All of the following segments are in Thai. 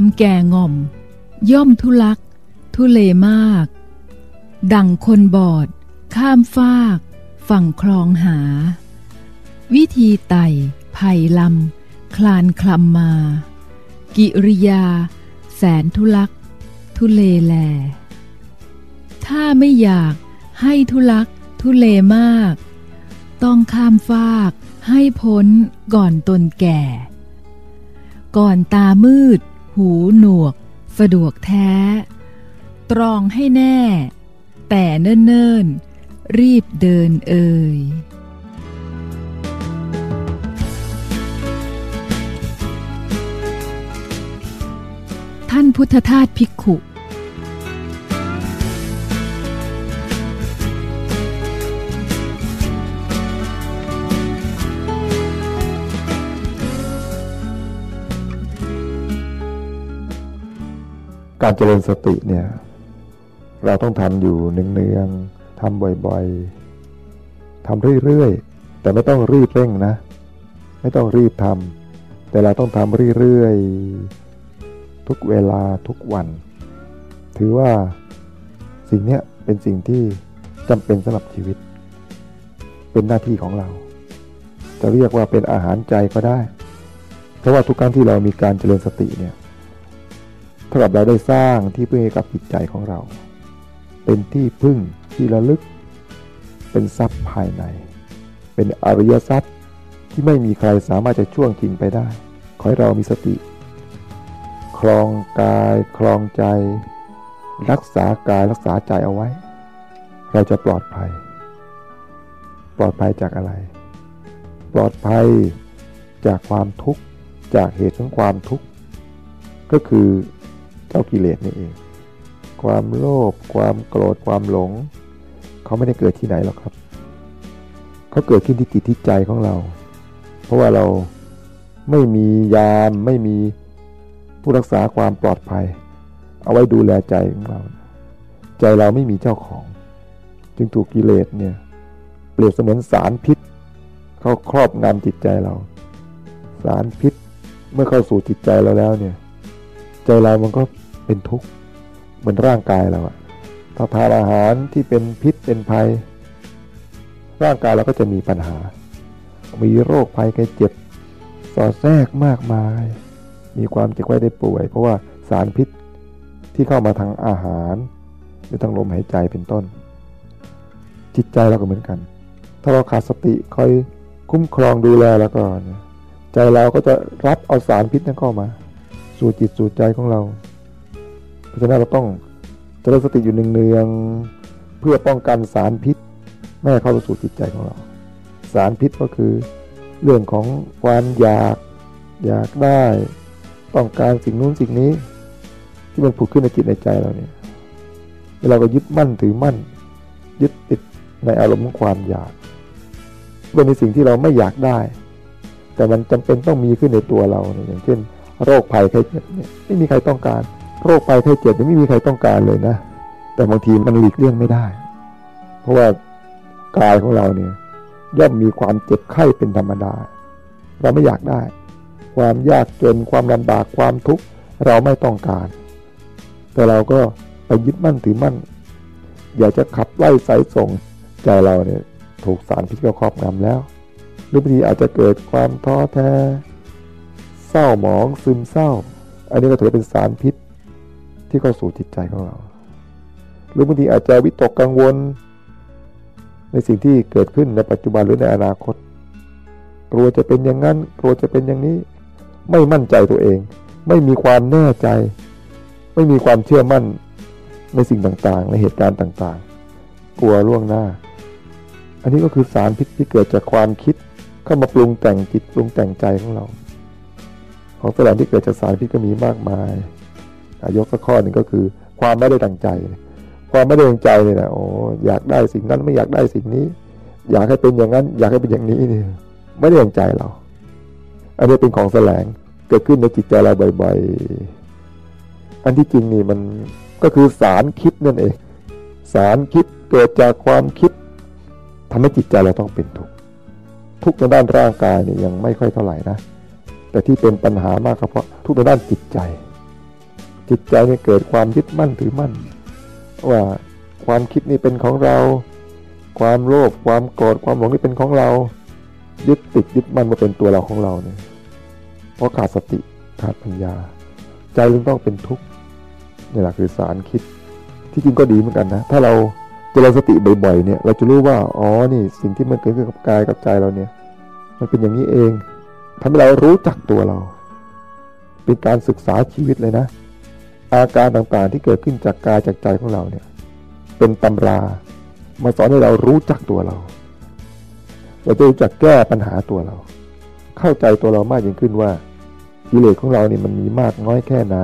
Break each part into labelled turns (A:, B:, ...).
A: ความแก่ง่อม ย่อมทุลัก ทุเลมาก ดังคนบอด ข้ามฟาก ฝั่งคลองหา วิธีไต่ไผ่ลำ คลานคลำมา กิริยา แสนทุลัก ทุเลแล ถ้าไม่อยากให้ทุลัก ทุเลมาก ต้องข้ามฟากให้พ้นก่อนตนแก่ ก่อนตามืด หูหนวก สะดวกแท้ ตรองให้แน่ แต่เนิ่นๆ รีบเดินเอ่ยท่านพุทธทาสภิกขุ
B: การเจริญสติเนี่ย เราต้องทำอยู่เนืองๆทำบ่อยๆทำเรื่อยๆ แต่ไม่ต้องรีบเร่งนะ ไม่ต้องรีบทำแต่เราต้องทำเรื่อยๆ ทุกเวลาทุกวัน ถือว่าสิ่งนี้เป็นสิ่งที่จำเป็นสำหรับชีวิต เป็นหน้าที่ของเรา จะเรียกว่าเป็นอาหารใจก็ได้ เพราะว่าทุกครั้งที่เรามีการเจริญสติเนี่ย เท่ากับเราได้สร้างที่พึ่งให้กับจิตใจของเรา เป็นที่พึ่งที่ระลึก เป็นทรัพย์ภายใน เป็นอริยทรัพย์ที่ไม่มีใครสามารถจะช่วงชิงไปได้ ขอให้เรามีสติคลองกายคลองใจ รักษากายรักษาใจเอาไว้ เราจะปลอดภัย ปลอดภัยจากอะไร ปลอดภัยจากความทุกข์ จากเหตุของความทุกข์ ก็คือ เจ้ากิเลสนี่เอง ความโลภความโกรธความหลง เขาไม่ได้เกิดที่ไหนหรอกครับ เขาเกิดขึ้นที่จิตที่ใจของเรา เพราะว่าเราไม่มียามไม่มีผู้รักษาความปลอดภัย เอาไว้ดูแลใจของเรา ใจเราไม่มีเจ้าของ จึงถูกกิเลสเนี่ยเปรียบเสมือนสารพิษ เข้าครอบงำจิตใจเรา สารพิษเมื่อเข้าสู่จิตใจเราแล้วเนี่ย ใจเรามันก็เป็นทุกข์เหมือนร่างกายเราอะถ้าทานอาหารที่เป็นพิษเป็นภัย ร่างกายเราก็จะมีปัญหา มีโรคภัยไข้เจ็บ สอดแทรกมากมาย มีความเจ็บไข้ได้ป่วย เพราะว่าสารพิษที่เข้ามาทางอาหารหรือทางลมหายใจเป็นต้น จิตใจเราก็เหมือนกัน ถ้าเราขาดสติคอยคุ้มครองดูแลแล้วก็ใจเราก็จะรับเอาสารพิษนั้นเข้ามา สู่จิตสู่ใจของเรา เพราะฉะนั้นเราต้องเจริญสติอยู่เนืองๆเพื่อป้องกันสารพิษไม่ให้เข้าสู่จิตใจของเรา สารพิษก็คือ เรื่องของความอยากอยากได้ ต้องการสิ่งนู้นสิ่งนี้ ที่มันผุดขึ้นในจิตในใจเราเนี่ยเวลาก็ยึดมั่นถือมั่น ยึดติดในอารมณ์ของความอยากเป็นในสิ่งที่เราไม่อยากได้ แต่มันจำเป็นต้องมีขึ้นในตัวเราเนี่ยอย่างเช่น โรคภัยไข้เจ็บเนี่ยไม่มีใครต้องการ โรคภัยไข้เจ็บเนี่ยไม่มีใครต้องการเลยนะ แต่บางทีมันหลีกเลี่ยงไม่ได้ เพราะว่ากายของเราเนี่ยย่อมมีความเจ็บไข้เป็นธรรมดา เราไม่อยากได้ ความยากจนความลำบากความทุกข์เราไม่ต้องการ แต่เราก็ไปยึดมั่นถือมั่น อยากจะขับไล่สายส่งใจเราเนี่ยถูกสารพิษครอบงำแล้วหรือบางทีอาจจะเกิดความท้อแท้ เศร้าหมองซึมเศร้า อันนี้ก็ถือเป็นสารพิษที่เข้าสู่จิตใจของเรา หรือบางทีอาจจะวิตกกังวล ในสิ่งที่เกิดขึ้นในปัจจุบันหรือในอนาคต กลัวจะเป็นอย่างนั้น กลัวจะเป็นอย่างนี้ ไม่มั่นใจตัวเอง ไม่มีความแน่ใจ ไม่มีความเชื่อมั่นในสิ่งต่างๆ ในเหตุการณ์ต่างๆ กลัวล่วงหน้า อันนี้ก็คือสารพิษที่เกิดจากความคิดเข้ามาปรุงแต่งจิตปรุงแต่งใจของเรา ของสารที่เกิดจากสารพิษก็มีมากมายยกสักข้อหนึ่งก็คือ ความไม่ได้ดังใจ ความไม่ได้ดังใจเนี่ยนะโอ้อยากได้สิ่งนั้นไม่อยากได้สิ่งนี้ อยากให้เป็นอย่างนั้น อยากให้เป็นอย่างนี้เนี่ยไม่ได้ดังใจเรา อันนี้เป็นของแสลงเกิดขึ้นในจิตใจเราบ่อยๆ อันที่จริงนี่มันก็คือสารคิดนั่นเอง สารคิดเกิดจากความคิดทำให้จิตใจเราต้องเป็นทุกข์ทุกข์ในด้านร่างกายเนี่ยยังไม่ค่อยเท่าไหร่นะ แต่ที่เป็นปัญหามากก็เพราะทุกในด้านจิตใจ จิตใจเนี่ยเกิดความยึดมั่นถือมั่น ว่าความคิดนี่เป็นของเรา ความโลภความโกรธความหลงนี่เป็นของเรา ยึดติดยึดมั่นว่าเป็นตัวเราของเราเนี่ยเพราะขาดสติขาดปัญญา ใจจึงต้องเป็นทุกข์นี่แหละคือสารคิดที่จริงก็ดีเหมือนกันนะ ถ้าเราเจริญสติบ่อยๆเนี่ย เราจะรู้ว่า อ๋อ นี่สิ่งที่มันเกิดขึ้นกับกายกับใจเราเนี่ย มันเป็นอย่างนี้เอง ทำให้เรารู้จักตัวเรา เป็นการศึกษาชีวิตเลยนะ อาการต่างๆที่เกิดขึ้นจากกายจากใจของเราเนี่ย เป็นตำรามาสอนให้เรารู้จักตัวเรา เราจะรู้จักแก้ปัญหาตัวเรา เข้าใจตัวเรามากยิ่งขึ้นว่ากิเลสของเราเนี่ยมันมีมากน้อยแค่ไหน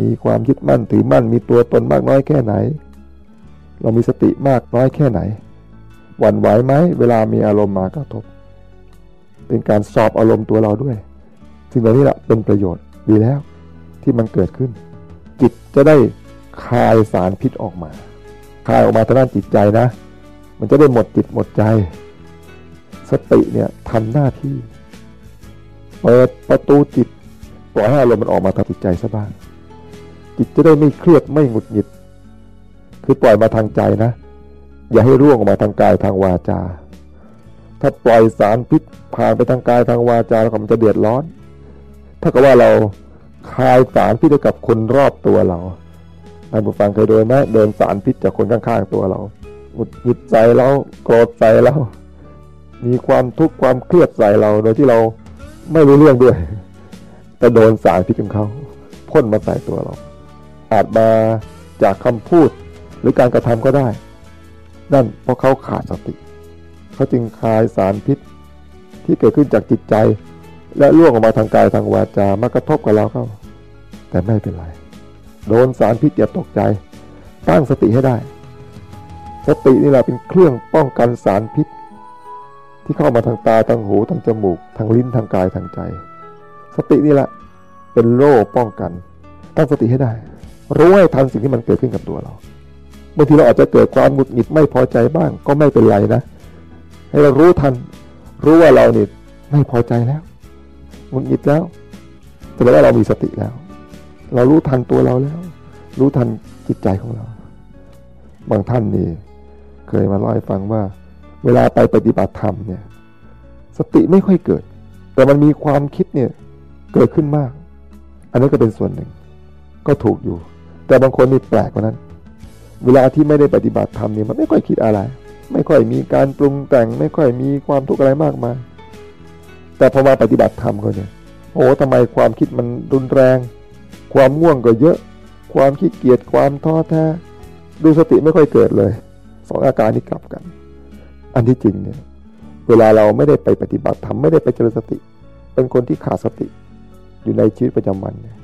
B: มีความยึดมั่นถือมั่น มีตัวตนมากน้อยแค่ไหน เรามีสติมากน้อยแค่ไหน หวั่นไหวไหมเวลามีอารมณ์มากระทบ เป็นการสอบอารมณ์ตัวเราด้วยซึ่งเหล่านี้แหละเป็นประโยชน์ดีแล้วที่มันเกิดขึ้น จิตจะได้คายสารพิษออกมา คายออกมาทางด้านจิตใจนะ มันจะได้หมดจิตหมดใจ สติเนี่ยทำหน้าที่ เปิดประตูจิตปล่อยให้อารมณ์มันออกมาทางจิตใจซะบ้าง จิตจะได้ไม่เครียดไม่หงุดหงิด คือปล่อยมาทางใจนะ อย่าให้ร่วงออกมาทางกายทางวาจา ถ้าปล่อยสารพิษผ่านไปทางกายทางวาจาแล้วมันจะเดือดร้อน ถ้ากับว่าเราคายสารพิษกับคนรอบตัวเราท่านผู้ฟังเคยโดนไหมเดินสารพิษจากคนข้างๆตัวเราหงุดหงิดใจเราโกรธใจเรามีความทุกข์ความเครียดใส่เราโดยที่เราไม่รู้เรื่องด้วย แต่โดนสารพิษของเขาพ่นมาใส่ตัวเรา อาจมาจากคำพูดหรือการกระทำก็ได้ นั่นเพราะเขาขาดสติ เขาจึงคายสารพิษที่เกิดขึ้นจากจิตใจ และล่วงออกมาทางกายทางวาจามากระทบกับเราเข้า แต่ไม่เป็นไร โดนสารพิษอย่าตกใจ ตั้งสติให้ได้ สตินี่แหละเป็นเครื่องป้องกันสารพิษ ที่เข้ามาทางตาทางหูทางจมูก ทางลิ้นทางกายทางใจ สตินี่แหละเป็นโล่ป้องกัน ตั้งสติให้ได้ รู้ให้ทันสิ่งที่มันเกิดขึ้นกับตัวเราบางทีเราอาจจะเกิดความหงุดหงิดไม่พอใจบ้างก็ไม่เป็นไรนะ ให้เรารู้ทัน รู้ว่าเราเนี่ยไม่พอใจแล้วหงุดหงิดแล้วแสดงว่าเรามีสติแล้ว เรารู้ทันตัวเราแล้ว รู้ทันจิตใจของเรา บางท่านนี่เคยมาเล่าให้ฟังว่า เวลาไปปฏิบัติธรรมเนี่ย สติไม่ค่อยเกิด แต่มันมีความคิดเนี่ยเกิดขึ้นมาก อันนั้นก็เป็นส่วนหนึ่ง ก็ถูกอยู่ แต่บางคนนี่แปลกกว่านั้น เวลาที่ไม่ได้ปฏิบัติธรรมเนี่ยมันไม่ค่อยคิดอะไร ไม่ค่อยมีการปรุงแต่ง ไม่ค่อยมีความทุกข์อะไรมากมาย แต่พอมาปฏิบัติธรรมก็เนี่ยโอ้ทำไมความคิดมันรุนแรง ความง่วงก็เยอะ ความขี้เกียจความท้อแท้ดูสติไม่ค่อยเกิดเลยสองอาการนี้กลับกัน อันที่จริงเนี่ยเวลาเราไม่ได้ไปปฏิบัติธรรมไม่ได้ไปเจริญสติ เป็นคนที่ขาดสติอยู่ในชีวิตประจำวันเนี่ย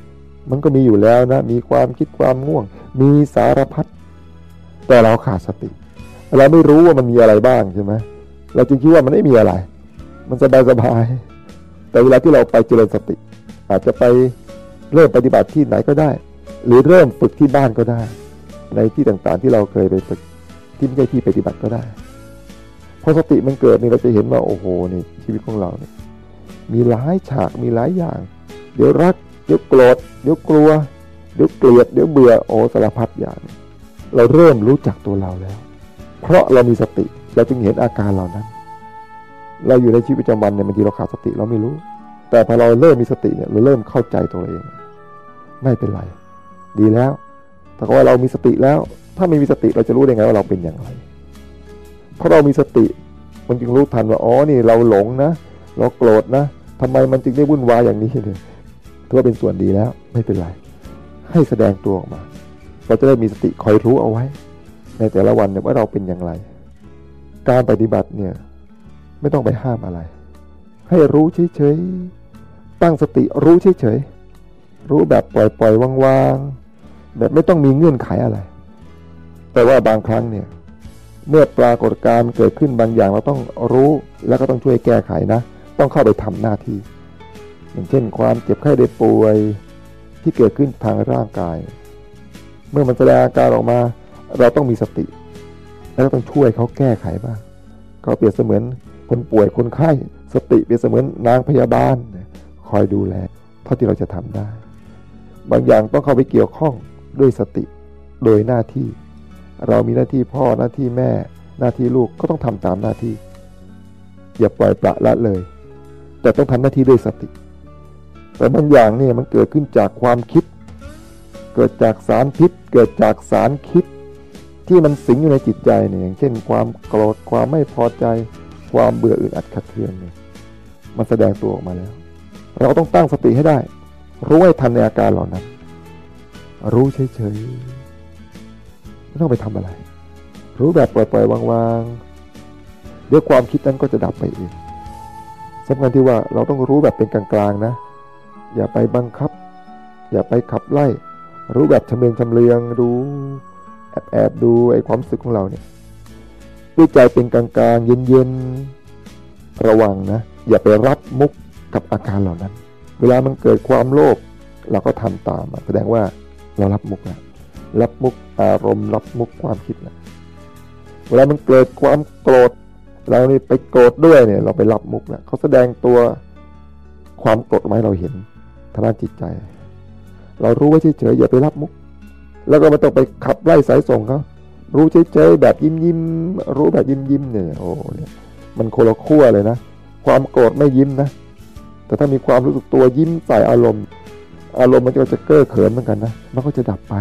B: มันก็มีอยู่แล้วนะ มีความคิดความง่วง มีสารพัดแต่เราขาดสติ เราไม่รู้ว่ามันมีอะไรบ้างใช่ไหมเราจึงคิดว่ามันไม่มีอะไร มันสบายสบายแต่เวลาที่เราไปเจริญสติ อาจจะไปเริ่มปฏิบัติที่ไหนก็ได้ หรือเริ่มฝึกที่บ้านก็ได้ ในที่ต่างๆที่เราเคยไปฝึกที่ไม่ใช่ที่ปฏิบัติก็ได้พอสติมันเกิดนี่เราจะเห็นว่าโอ้โหนี่ชีวิตของเราเนี่ยมีหลายฉากมีหลายอย่าง เดี๋ยวรัก เดี๋ยวโกรธเดี๋ยวกลัว เดี๋ยวเกลียด เดี๋ยวเบื่อโอ้สารพัดอย่าง เราเริ่มรู้จักตัวเราแล้ว เพราะเรามีสติเราจึงเห็นอาการเหล่านั้น เราอยู่ในชีวิตประจำวันเนี่ยบางทีเราขาดสติเราไม่รู้ แต่พอเราเริ่มมีสติเนี่ยเราเริ่มเข้าใจตัวเอง ไม่เป็นไร ดีแล้วแต่ว่าเรามีสติแล้ว ถ้าไม่มีสติเราจะรู้ได้ไงว่าเราเป็นอย่างไร เพราะเรามีสติมันจึงรู้ทันว่าอ๋อนี่เราหลงนะเราโกรธนะทำไมมันจึงได้วุ่นวายอย่างนี้เนี่ยถือว่าเป็นส่วนดีแล้วไม่เป็นไร ให้แสดงตัวออกมา เราจะได้มีสติคอยรู้เอาไว้ ในแต่ละวันเนี่ยว่าเราเป็นอย่างไร การปฏิบัติเนี่ยไม่ต้องไปห้ามอะไร ให้รู้เฉยๆตั้งสติรู้เฉยๆรู้แบบปล่อยๆว่างๆแบบไม่ต้องมีเงื่อนไขอะไร แต่ว่าบางครั้งเนี่ยเมื่อปรากฏการเกิดขึ้นบางอย่างเราต้องรู้แล้วก็ต้องช่วยแก้ไขนะ ต้องเข้าไปทำหน้าที่ อย่างเช่น ความเจ็บไข้ได้ป่วยที่เกิดขึ้นทางร่างกาย เมื่อมันแสดงอาการออกมา เราต้องมีสติ แล้วก็ต้องช่วยเขาแก้ไขบ้างเขาเปรียบเสมือนคนป่วยคนไข้ สติเปรียบเสมือนนางพยาบาล คอยดูแล เท่าที่เราจะทำได้ บางอย่างต้องเข้าไปเกี่ยวข้องด้วยสติโดยหน้าที่ เรามีหน้าที่พ่อหน้าที่แม่ หน้าที่ลูกก็ต้องทำตามหน้าที่ อย่าปล่อยปละละเลย แต่ต้องทำหน้าที่ด้วยสติ แต่บางอย่างเนี่ยมันเกิดขึ้นจากความคิด เกิดจากสารพิษ เกิดจากสารคิด ที่มันสิงอยู่ในจิตใจเนี่ยอย่างเช่น ความโกรธความไม่พอใจ ความเบื่ออึดอัดขัดเคืองเนี่ยมันแสดงตัวออกมาแล้ว เราต้องตั้งสติให้ได้ รู้ให้ทันในอาการเหล่านั้น รู้เฉยๆไม่ต้องไปทำอะไร รู้แบบปล่อยๆวางๆเดี๋ยวความคิดนั้นก็จะดับไปเองสำคัญที่ว่าเราต้องรู้แบบเป็นกลางๆนะ อย่าไปบังคับ อย่าไปขับไล่ รู้แบบชำเลืองชำเลืองดู แอบแอบดูไอ้ความรู้สึกของเราเนี่ยด้วยใจเป็นกลางๆเย็นๆระวังนะ อย่าไปรับมุกกับอาการเหล่านั้น เวลามันเกิดความโลภเราก็ทำตามแสดงว่าเรารับมุกนะรับมุกอารมณ์รับมุกความคิดนะเวลามันเกิดความโกรธเรานี่ไปโกรธด้วยเนี่ย เราไปรับมุกนะเขาแสดงตัวความโกรธมาให้เราเห็นทางด้านจิตใจ เรารู้ไว้เฉยๆอย่าไปรับมุก แล้วก็ม่ต้องไปขับไล่สายส่งเขารู้เฉยๆแบบยิ้มยิ้มรู้แบบยิ้มยิ้มเนี่ยโอ้เนี่ยมันโคละขั้วเลยนะ ความโกรธไม่ยิ้มนะ แต่ถ้ามีความรู้สึกตัวยิ้มใส่อารมณ์ อารมณ์มันก็จะเก้อเขินเหมือนกันนะมันก็จะดับไป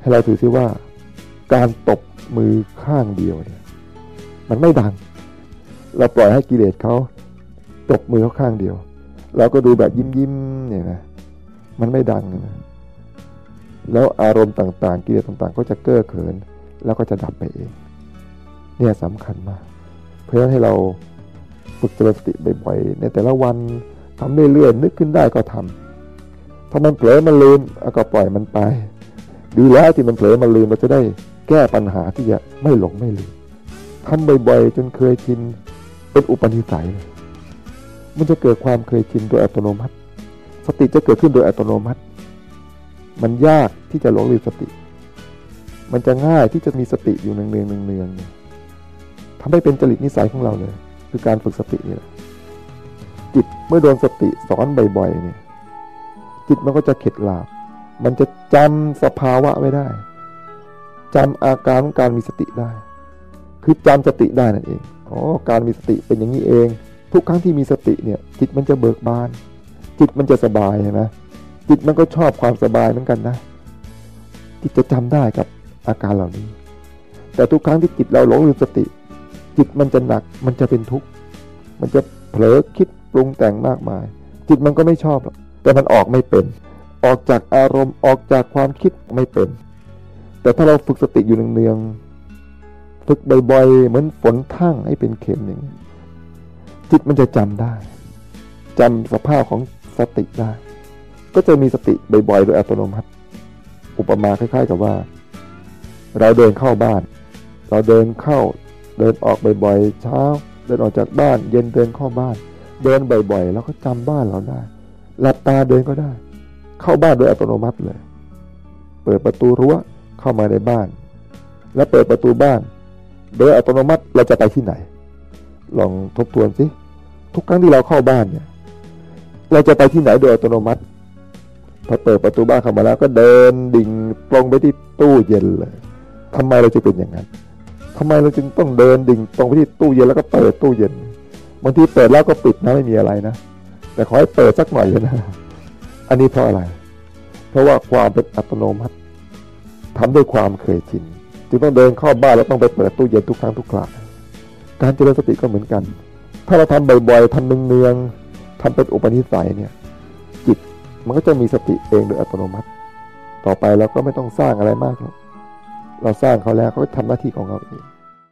B: ให้เราถือซิว่า การตบมือข้างเดียวเนี่ยมันไม่ดัง เราปล่อยให้กิเลสเขาตบมือเขาข้างเดียว เราก็ดูแบบยิ้มยิ้มเนี่ยนะมันไม่ดังนะ แล้วอารมณ์ต่างๆ กิเลสต่างๆ ก็จะเก้อเขิน แล้วก็จะดับไปเอง เนี่ยสำคัญมาก เพราะฉะนั้นให้เราฝึกเจริญสติบ่อยๆ ในแต่ละวันทำเรื่อยๆนึกขึ้นได้ก็ทำถ้ามันเผลอมันลืมก็ปล่อยมันไป ดีแล้วที่มันเผลอมันลืมเราจะได้แก้ปัญหาที่จะไม่หลงไม่ลืมทำบ่อยๆ จนเคยชินเป็นอุปนิสัย มันจะเกิดความเคยชินโดยอัตโนมัติ สติจะเกิดขึ้นโดยอัตโนมัติ มันยากที่จะหลงลืมสติ มันจะง่ายที่จะมีสติอยู่เนืองๆเนืองๆทำให้เป็นจริตนิสัยของเราเลย คือการฝึกสตินี่แหละจิตเมื่อโดนสติสอนบ่อยๆเนี่ย จิตมันก็จะเข็ดหลาบ มันจะจำสภาวะไว้ได้จำอาการของการมีสติได้ คือจำสติได้นั่นเองอ๋อการมีสติเป็นอย่างนี้เอง ทุกครั้งที่มีสติเนี่ย จิตมันจะเบิกบาน จิตมันจะสบายใช่ไหม จิตมันก็ชอบความสบายเหมือนกันนะจิตจะจำได้กับอาการเหล่านี้ แต่ทุกครั้งที่จิตเราหลงลืมสติ จิตมันจะหนักมันจะเป็นทุกข์มันจะเผลอคิดปรุงแต่งมากมาย จิตมันก็ไม่ชอบหรอกแต่มันออกไม่เป็น ออกจากอารมณ์ออกจากความคิดไม่เป็น แต่ถ้าเราฝึกสติอยู่เนืองๆฝึกบ่อยๆเหมือนฝนทั่งให้เป็นเข็มอย่างนี้จิตมันจะจำได้จำสภาพของสติได้ ก็จะมีสติบ่อยๆโดยอัตโนมัติ อุปมาคล้าย ๆ กับว่า เราเดินเข้าบ้าน เราเดินเข้า เดินออกบ่อยๆ เช้า เดินออกจากบ้าน เย็นเดินเข้าบ้าน เดินบ่อยๆ แล้วก็จำบ้านเราได้ หลับตาเดินก็ได้ เข้าบ้านโดยอัตโนมัติเลย เปิดประตูรั้วเข้ามาในบ้าน แล้วเปิดประตูบ้าน โดยอัตโนมัติเราจะไปที่ไหน ลองทบทวนสิทุกครั้งที่เราเข้าบ้านเนี่ย เราจะไปที่ไหนโดยอัตโนมัติ พอเปิดประตูบ้านเข้ามาแล้วก็เดินดิ่งตรงไปที่ตู้เย็นเลยทำไมเราจะเป็นอย่างนั้นทำไมเราจึงต้องเดินดิ่งตรงไปที่ตู้เย็นแล้วก็เปิดตู้เย็นบางทีเปิดแล้วก็ปิดนะไม่มีอะไรนะ แต่ขอให้เปิดสักหน่อยนะอันนี้เพราะอะไร เพราะว่าความเป็นอัตโนมัติทำด้วยความเคยชินจึงต้องเดินเข้าบ้านแล้วต้องไปเปิดตู้เย็นทุกครั้งทุกคราการเจริญสติก็เหมือนกัน ถ้าเราทำบ่อยๆทำเนืองๆทำเป็นอุปนิสัยเนี่ย จิต มันก็จะมีสติเองโดยอัตโนมัติ ต่อไปเราก็ไม่ต้องสร้างอะไรมากแล้วเราสร้างเขาแล้วเขาทำหน้าที่ของเขาเอง